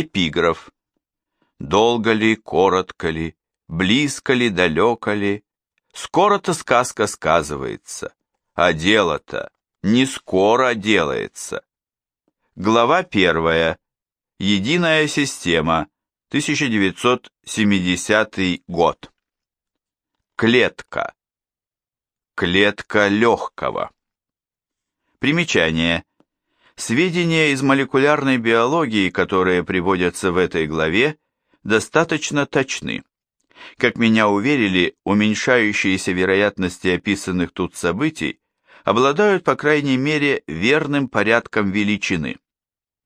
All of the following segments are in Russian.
Эпиграф. Долго ли, коротко ли, близко ли, далеко ли, скоро-то сказка сказывается, а дело-то не скоро делается. Глава первая. Единая система. 1970 год. Клетка. Клетка легкого. Примечание. Сведения из молекулярной биологии, которые приводятся в этой главе, достаточно точны. Как меня уверили, уменьшающиеся вероятности описанных тут событий обладают, по крайней мере, верным порядком величины.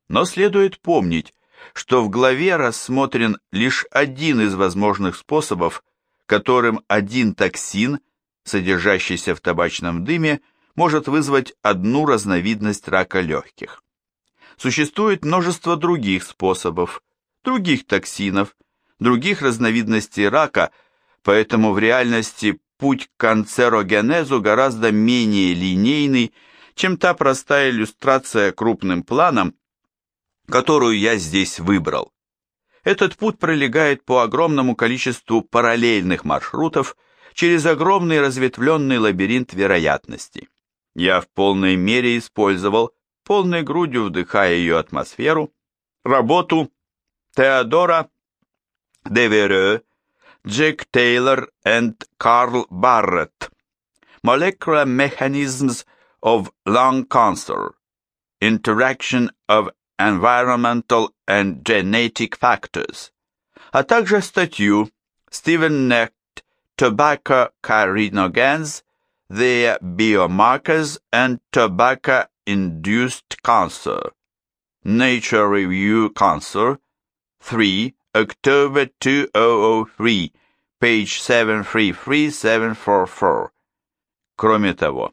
Но следует помнить, что в главе рассмотрен лишь один из возможных способов, которым один токсин, содержащийся в табачном дыме, может вызвать одну разновидность рака легких. Существует множество других способов, других токсинов, других разновидностей рака, поэтому в реальности путь к канцерогенезу гораздо менее линейный, чем та простая иллюстрация крупным планом, которую я здесь выбрал. Этот путь пролегает по огромному количеству параллельных маршрутов через огромный разветвленный лабиринт вероятностей я в полной мере использовал, полной грудью вдыхая ее атмосферу, работу Теодора Девере, Джек Тейлор и Карл Барретт Molecular Mechanisms of Lung Cancer Interaction of Environmental and Genetic Factors, а также статью Стивен Нект Tobacco Carinogens their biomarkers and tobacco-induced cancer. Nature Review Cancer, 3, October 2003, page 733-744. Кроме того,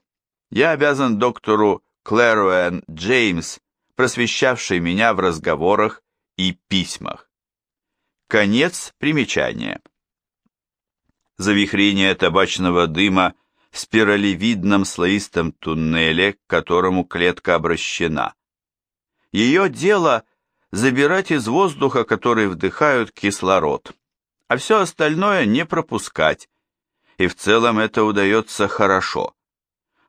я обязан доктору Клэруэн Джеймс, просвещавшей меня в разговорах и письмах. Конец примечания. Завихрение табачного дыма – спиралевидном слоистом туннеле, к которому клетка обращена. Ее дело – забирать из воздуха, который вдыхают, кислород, а все остальное не пропускать, и в целом это удается хорошо.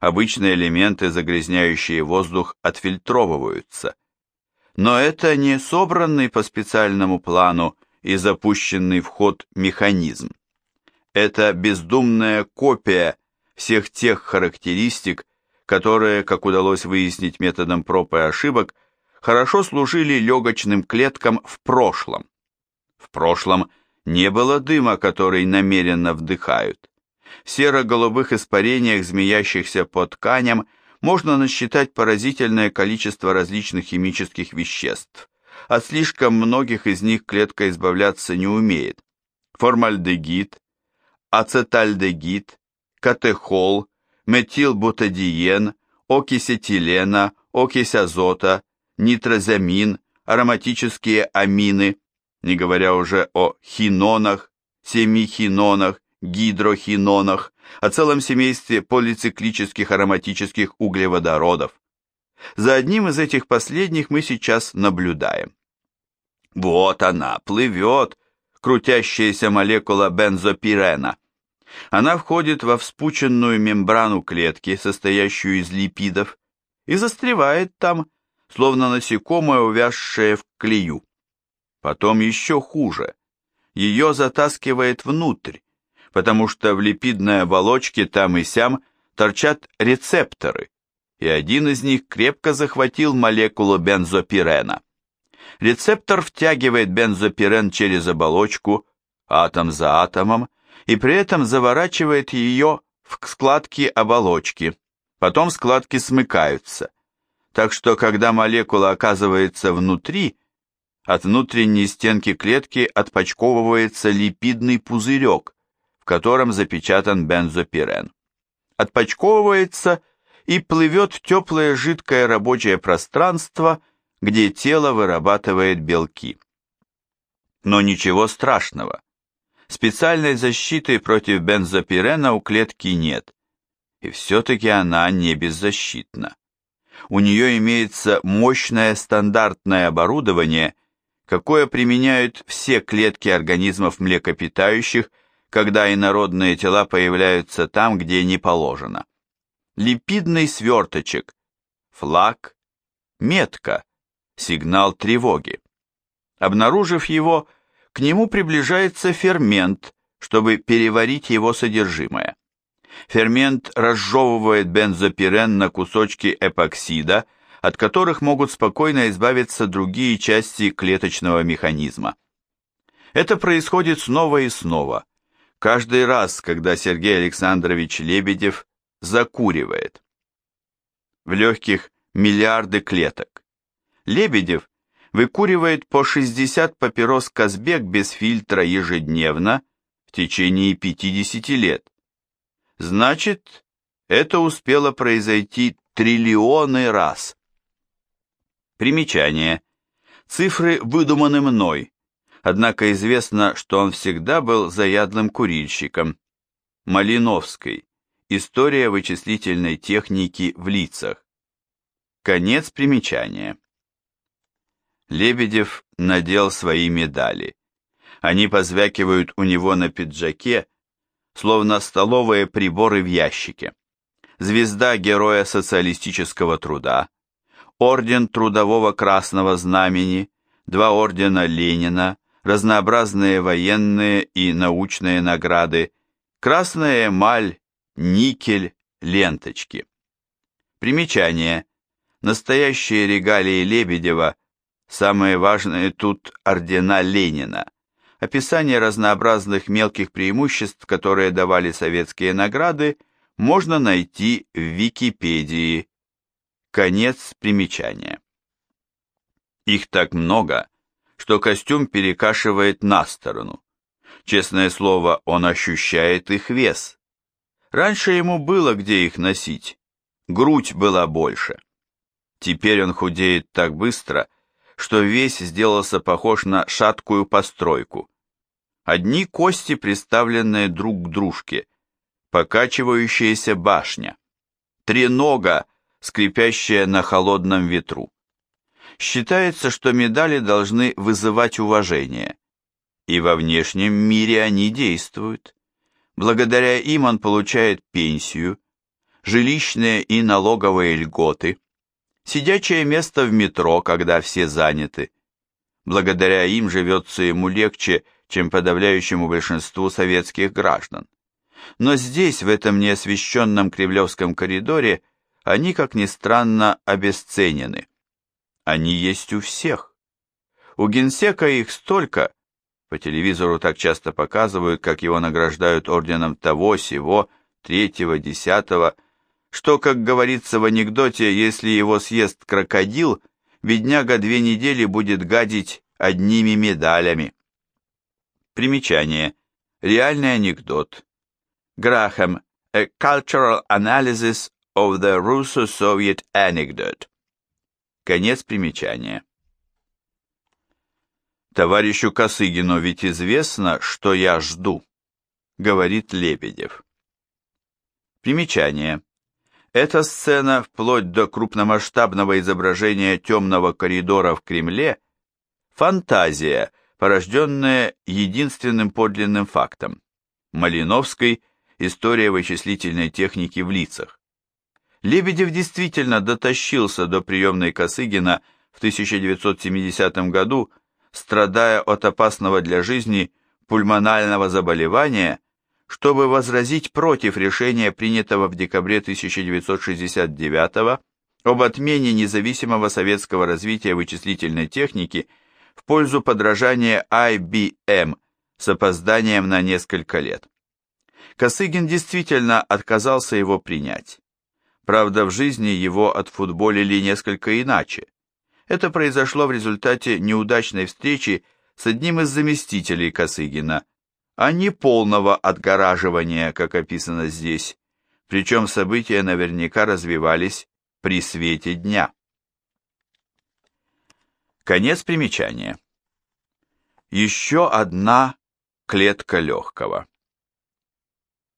Обычные элементы, загрязняющие воздух, отфильтровываются. Но это не собранный по специальному плану и запущенный в ход механизм. Это бездумная копия всех тех характеристик, которые, как удалось выяснить методом проб и ошибок, хорошо служили легочным клеткам в прошлом. В прошлом не было дыма, который намеренно вдыхают. В серо-голубых испарениях, змеящихся по тканям, можно насчитать поразительное количество различных химических веществ. От слишком многих из них клетка избавляться не умеет. Формальдегид, ацетальдегид, катехол, метилбутадиен, окись этилена, окись азота, нитрозамин, ароматические амины, не говоря уже о хинонах, семихинонах, гидрохинонах, о целом семействе полициклических ароматических углеводородов. За одним из этих последних мы сейчас наблюдаем. Вот она, плывет, крутящаяся молекула бензопирена. Она входит во вспученную мембрану клетки, состоящую из липидов, и застревает там, словно насекомое, увязшее в клею. Потом еще хуже. Ее затаскивает внутрь, потому что в липидной оболочке там и сям торчат рецепторы, и один из них крепко захватил молекулу бензопирена. Рецептор втягивает бензопирен через оболочку, атом за атомом, и при этом заворачивает ее в складки оболочки. Потом складки смыкаются. Так что, когда молекула оказывается внутри, от внутренней стенки клетки отпочковывается липидный пузырек, в котором запечатан бензопирен. Отпочковывается и плывет в теплое жидкое рабочее пространство, где тело вырабатывает белки. Но ничего страшного. Специальной защиты против бензопирена у клетки нет. И все-таки она не беззащитна. У нее имеется мощное стандартное оборудование, какое применяют все клетки организмов млекопитающих, когда инородные тела появляются там, где не положено. Липидный сверточек, флаг, метка, сигнал тревоги. Обнаружив его, к нему приближается фермент, чтобы переварить его содержимое. Фермент разжевывает бензопирен на кусочки эпоксида, от которых могут спокойно избавиться другие части клеточного механизма. Это происходит снова и снова, каждый раз, когда Сергей Александрович Лебедев закуривает. В легких миллиарды клеток. Лебедев выкуривает по 60 папирос Казбек без фильтра ежедневно в течение 50 лет. Значит, это успело произойти триллионы раз. Примечание. Цифры выдуманы мной, однако известно, что он всегда был заядлым курильщиком. Малиновской. История вычислительной техники в лицах. Конец примечания. Лебедев надел свои медали. Они позвякивают у него на пиджаке, словно столовые приборы в ящике. Звезда Героя социалистического труда, Орден Трудового Красного Знамени, два ордена Ленина, разнообразные военные и научные награды, красная эмаль, никель, ленточки. Примечание. Настоящие регалии Лебедева – Самые важные тут ордена Ленина. Описание разнообразных мелких преимуществ, которые давали советские награды, можно найти в Википедии. Конец примечания. Их так много, что костюм перекашивает на сторону. Честное слово, он ощущает их вес. Раньше ему было где их носить, грудь была больше. Теперь он худеет так быстро, что весь сделался похож на шаткую постройку. Одни кости, приставленные друг к дружке, покачивающаяся башня, тренога, скрипящая на холодном ветру. Считается, что медали должны вызывать уважение, и во внешнем мире они действуют. Благодаря им он получает пенсию, жилищные и налоговые льготы, Сидячее место в метро, когда все заняты. Благодаря им живется ему легче, чем подавляющему большинству советских граждан. Но здесь, в этом неосвещенном Кремлевском коридоре, они, как ни странно, обесценены. Они есть у всех. У генсека их столько, по телевизору так часто показывают, как его награждают орденом того, сего, третьего, десятого, что, как говорится в анекдоте, если его съест крокодил, бедняга две недели будет гадить одними медалями. Примечание. Реальный анекдот. Грахам. A Cultural Analysis of the Russo-Soviet Anecdote. Конец примечания. Товарищу Косыгину ведь известно, что я жду, говорит Лебедев. Примечание. Эта сцена, вплоть до крупномасштабного изображения темного коридора в Кремле, фантазия, порожденная единственным подлинным фактом – Малиновской «История вычислительной техники в лицах». Лебедев действительно дотащился до приемной Косыгина в 1970 году, страдая от опасного для жизни пульмонального заболевания чтобы возразить против решения, принятого в декабре 1969 об отмене независимого советского развития вычислительной техники в пользу подражания IBM с опозданием на несколько лет. Косыгин действительно отказался его принять. Правда, в жизни его отфутболили несколько иначе. Это произошло в результате неудачной встречи с одним из заместителей Косыгина – а не полного отгораживания, как описано здесь, причем события наверняка развивались при свете дня. Конец примечания. Еще одна клетка легкого.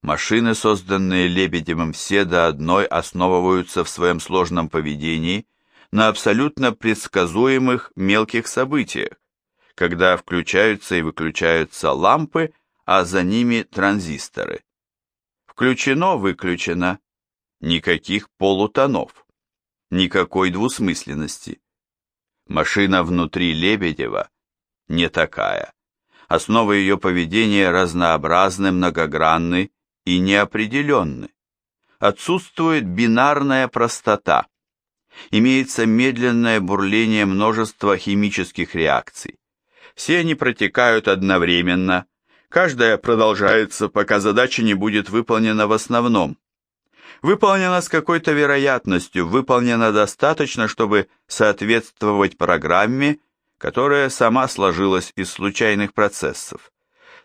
Машины, созданные Лебедевым все до одной, основываются в своем сложном поведении на абсолютно предсказуемых мелких событиях, когда включаются и выключаются лампы, а за ними транзисторы. Включено-выключено. Никаких полутонов. Никакой двусмысленности. Машина внутри Лебедева не такая. Основы ее поведения разнообразны, многогранны и неопределенны. Отсутствует бинарная простота. Имеется медленное бурление множества химических реакций. Все они протекают одновременно, каждая продолжается, пока задача не будет выполнена в основном. Выполнена с какой-то вероятностью, выполнена достаточно, чтобы соответствовать программе, которая сама сложилась из случайных процессов,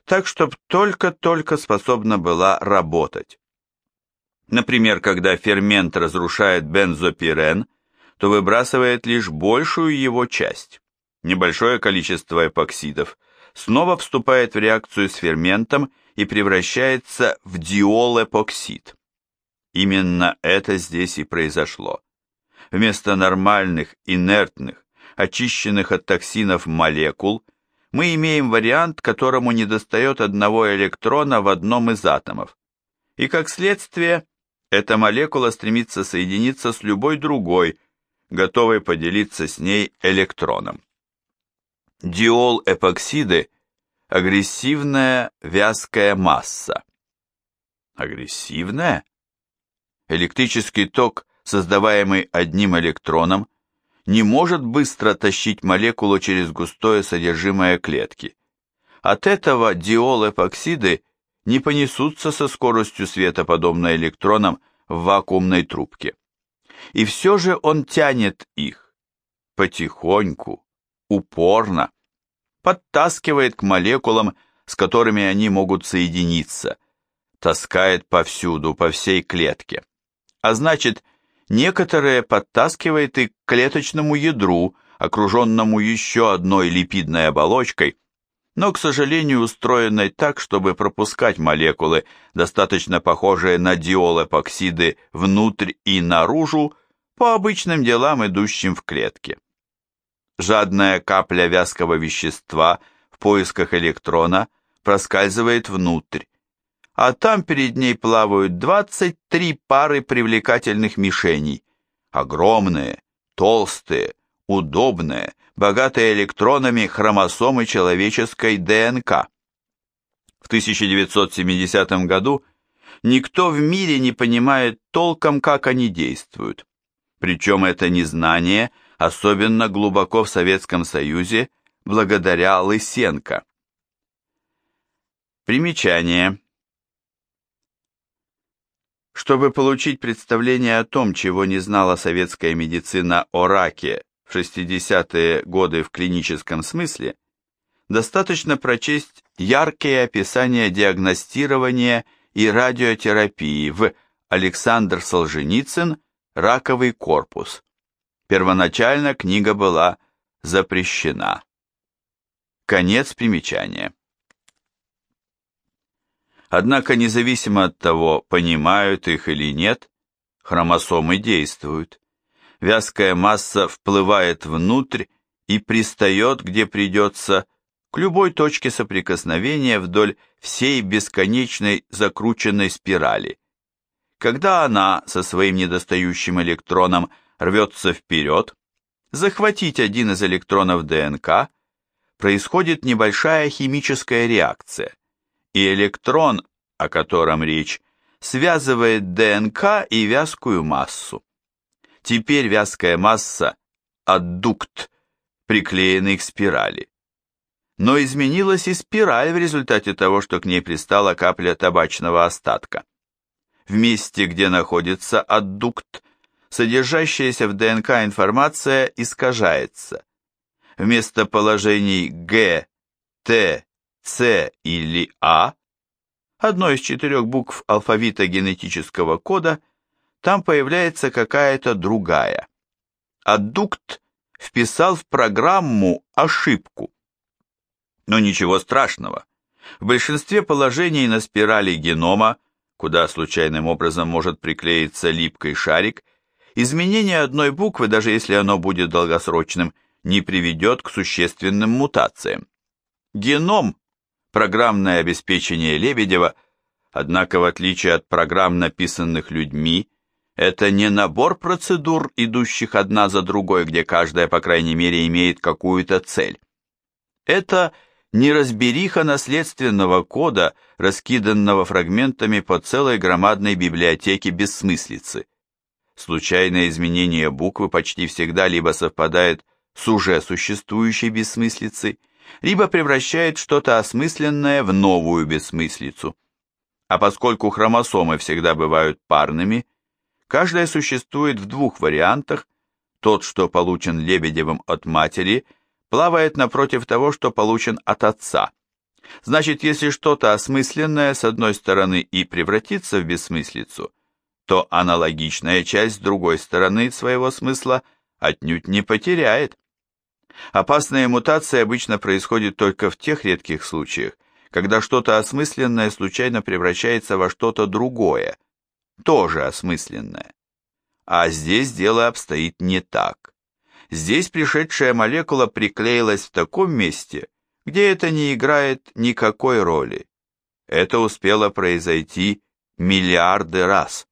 так, чтобы только-только способна была работать. Например, когда фермент разрушает бензопирен, то выбрасывает лишь большую его часть небольшое количество эпоксидов, снова вступает в реакцию с ферментом и превращается в диол-эпоксид. Именно это здесь и произошло. Вместо нормальных, инертных, очищенных от токсинов молекул, мы имеем вариант, которому недостает одного электрона в одном из атомов. И как следствие, эта молекула стремится соединиться с любой другой, готовой поделиться с ней электроном. Диол-эпоксиды – агрессивная вязкая масса. Агрессивная? Электрический ток, создаваемый одним электроном, не может быстро тащить молекулу через густое содержимое клетки. От этого диол-эпоксиды не понесутся со скоростью света, подобно электронам в вакуумной трубке. И все же он тянет их потихоньку, упорно, подтаскивает к молекулам, с которыми они могут соединиться, таскает повсюду, по всей клетке. А значит, некоторые подтаскивает и к клеточному ядру, окруженному еще одной липидной оболочкой, но, к сожалению, устроенной так, чтобы пропускать молекулы, достаточно похожие на диолэпоксиды, внутрь и наружу, по обычным делам, идущим в клетке. Жадная капля вязкого вещества в поисках электрона проскальзывает внутрь, а там перед ней плавают 23 пары привлекательных мишеней. Огромные, толстые, удобные, богатые электронами хромосомы человеческой ДНК. В 1970 году никто в мире не понимает толком, как они действуют. Причем это незнание – особенно глубоко в Советском Союзе, благодаря Лысенко. Примечание. Чтобы получить представление о том, чего не знала советская медицина о раке в 60-е годы в клиническом смысле, достаточно прочесть яркие описания диагностирования и радиотерапии в Александр Солженицын «Раковый корпус». Первоначально книга была запрещена. Конец примечания. Однако независимо от того, понимают их или нет, хромосомы действуют. Вязкая масса вплывает внутрь и пристает, где придется, к любой точке соприкосновения вдоль всей бесконечной закрученной спирали. Когда она со своим недостающим электроном – рвется вперед, захватить один из электронов ДНК, происходит небольшая химическая реакция, и электрон, о котором речь, связывает ДНК и вязкую массу. Теперь вязкая масса – аддукт, приклеенный к спирали. Но изменилась и спираль в результате того, что к ней пристала капля табачного остатка. В месте, где находится аддукт, содержащаяся в ДНК информация искажается. Вместо положений Г, Т, С или А, одной из четырех букв алфавита генетического кода, там появляется какая-то другая. Аддукт вписал в программу ошибку. Но ничего страшного. В большинстве положений на спирали генома, куда случайным образом может приклеиться липкий шарик, Изменение одной буквы, даже если оно будет долгосрочным, не приведет к существенным мутациям. Геном, программное обеспечение Лебедева, однако в отличие от программ, написанных людьми, это не набор процедур, идущих одна за другой, где каждая, по крайней мере, имеет какую-то цель. Это неразбериха наследственного кода, раскиданного фрагментами по целой громадной библиотеке бессмыслицы. Случайное изменение буквы почти всегда либо совпадает с уже существующей бессмыслицей, либо превращает что-то осмысленное в новую бессмыслицу. А поскольку хромосомы всегда бывают парными, Каждая существует в двух вариантах. Тот, что получен Лебедевым от матери, плавает напротив того, что получен от отца. Значит, если что-то осмысленное с одной стороны и превратится в бессмыслицу, то аналогичная часть с другой стороны своего смысла отнюдь не потеряет. Опасная мутация обычно происходит только в тех редких случаях, когда что-то осмысленное случайно превращается во что-то другое, тоже осмысленное. А здесь дело обстоит не так. Здесь пришедшая молекула приклеилась в таком месте, где это не играет никакой роли. Это успело произойти миллиарды раз.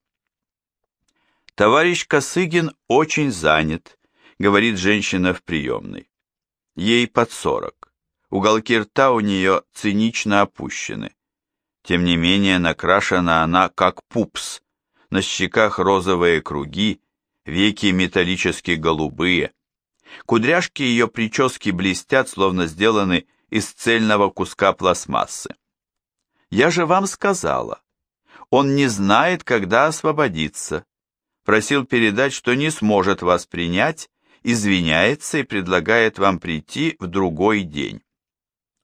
Товарищ Косыгин очень занят, говорит женщина в приемной. Ей под сорок. Уголки рта у нее цинично опущены. Тем не менее, накрашена она как пупс, на щеках розовые круги, веки металлически голубые. Кудряшки ее прически блестят, словно сделаны из цельного куска пластмассы. Я же вам сказала, он не знает, когда освободиться. Просил передать, что не сможет вас принять, извиняется и предлагает вам прийти в другой день.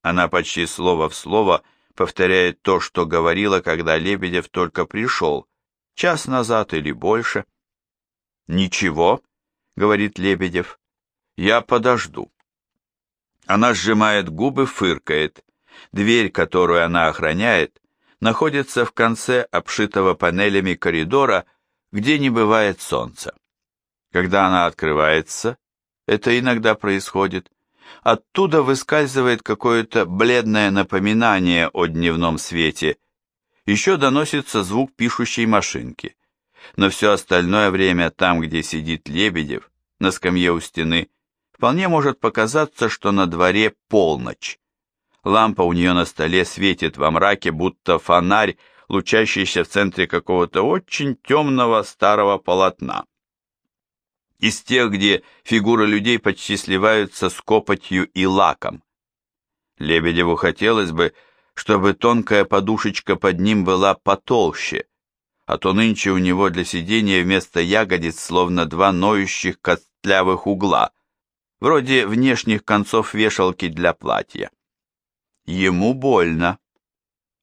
Она почти слово в слово повторяет то, что говорила, когда Лебедев только пришел, час назад или больше. Ничего, говорит Лебедев, я подожду. Она сжимает губы, фыркает. Дверь, которую она охраняет, находится в конце обшитого панелями коридора, где не бывает солнца. Когда она открывается, это иногда происходит, оттуда выскальзывает какое-то бледное напоминание о дневном свете – еще доносится звук пишущей машинки. Но все остальное время там, где сидит Лебедев, на скамье у стены, вполне может показаться, что на дворе полночь. Лампа у нее на столе светит во мраке, будто фонарь, лучащийся в центре какого-то очень темного старого полотна. Из тех, где фигуры людей почти сливаются с копотью и лаком. Лебедеву хотелось бы, чтобы тонкая подушечка под ним была потолще, а то нынче у него для сидения вместо ягодиц словно два ноющих костлявых угла, вроде внешних концов вешалки для платья. Ему больно.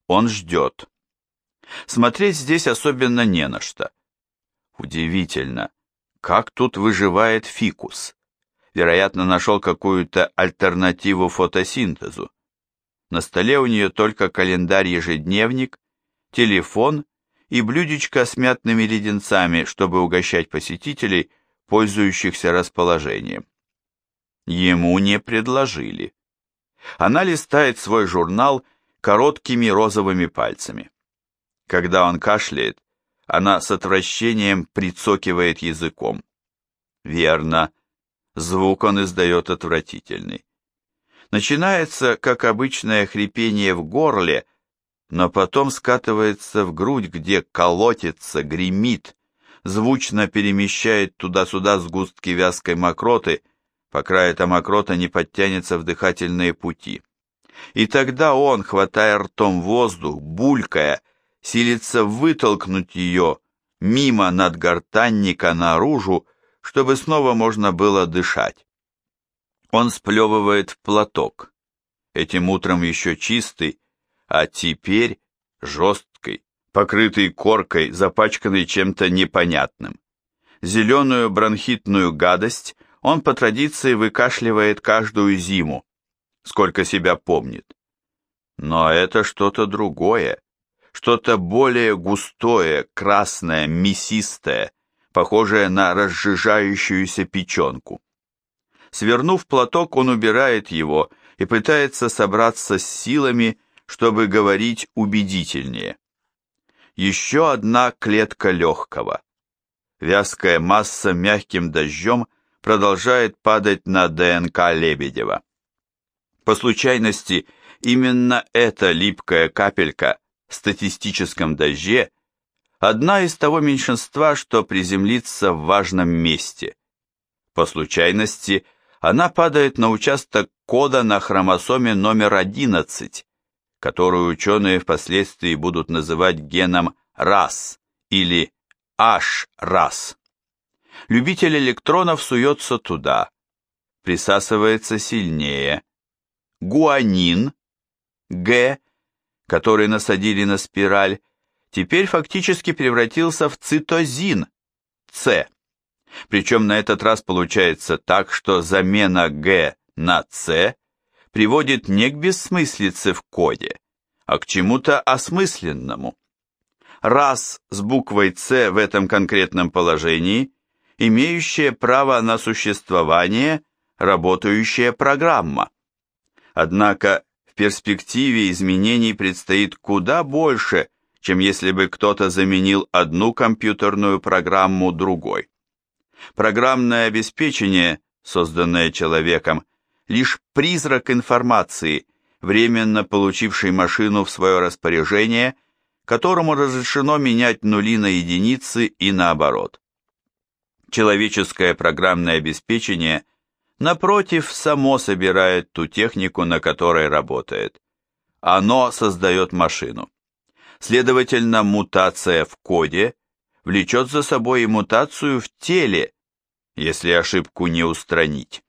Он ждет. Смотреть здесь особенно не на что. Удивительно, как тут выживает фикус. Вероятно, нашел какую-то альтернативу фотосинтезу. На столе у нее только календарь-ежедневник, телефон и блюдечко с мятными леденцами, чтобы угощать посетителей, пользующихся расположением. Ему не предложили. Она листает свой журнал короткими розовыми пальцами. Когда он кашляет, она с отвращением прицокивает языком. Верно, звук он издает отвратительный. Начинается, как обычное хрипение в горле, но потом скатывается в грудь, где колотится, гремит, звучно перемещает туда-сюда сгустки вязкой мокроты, пока эта мокрота не подтянется в дыхательные пути. И тогда он, хватая ртом воздух, булькая, силится вытолкнуть ее мимо надгортанника наружу, чтобы снова можно было дышать. Он сплевывает в платок. Этим утром еще чистый, а теперь жесткий, покрытый коркой, запачканный чем-то непонятным. Зеленую бронхитную гадость он по традиции выкашливает каждую зиму, сколько себя помнит. Но это что-то другое, что-то более густое, красное, мясистое, похожее на разжижающуюся печенку. Свернув платок, он убирает его и пытается собраться с силами, чтобы говорить убедительнее. Еще одна клетка легкого. Вязкая масса мягким дождем продолжает падать на ДНК Лебедева. По случайности, именно эта липкая капелька статистическом дожде одна из того меньшинства, что приземлится в важном месте. По случайности, она падает на участок кода на хромосоме номер 11, которую ученые впоследствии будут называть геном RAS или H-RAS. Любитель электронов суется туда, присасывается сильнее. Гуанин, Г, который насадили на спираль, теперь фактически превратился в цитозин, С. Причем на этот раз получается так, что замена Г на С приводит не к бессмыслице в коде, а к чему-то осмысленному. Раз с буквой С в этом конкретном положении, имеющая право на существование, работающая программа. Однако перспективе изменений предстоит куда больше, чем если бы кто-то заменил одну компьютерную программу другой. Программное обеспечение, созданное человеком, лишь призрак информации, временно получивший машину в свое распоряжение, которому разрешено менять нули на единицы и наоборот. Человеческое программное обеспечение, напротив, само собирает ту технику, на которой работает. Оно создает машину. Следовательно, мутация в коде влечет за собой и мутацию в теле, если ошибку не устранить.